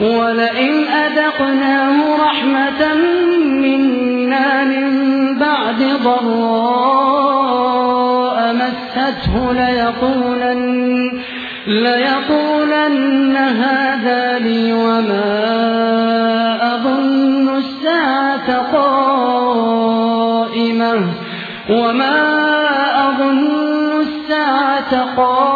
ولئن أذقناه رحمة منا من بعد ضراء مسته ليقولن, ليقولن هذا لي وما أظن الساعة قائمة وما أظن الساعة قائمة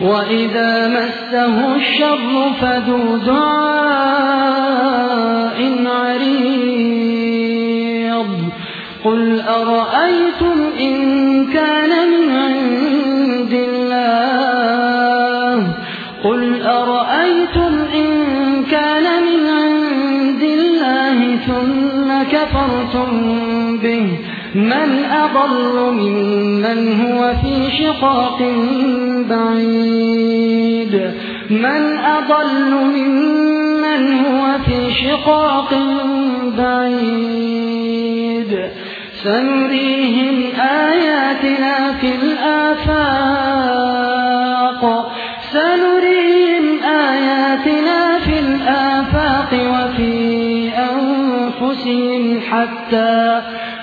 وإذا مسه الشر فذو دعاء عريض قل أرأيتم إن كان من عند الله قل أرأيتم إن كان من عند الله ثم كفرتم به من أضل ممن هو في شقاق بعيد. من أضل ممن هو في شقاق بعيد. سنريهم آياتنا في الآفاق. سنريهم آياتنا في الآفاق وفي أنفسهم حتى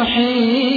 محيط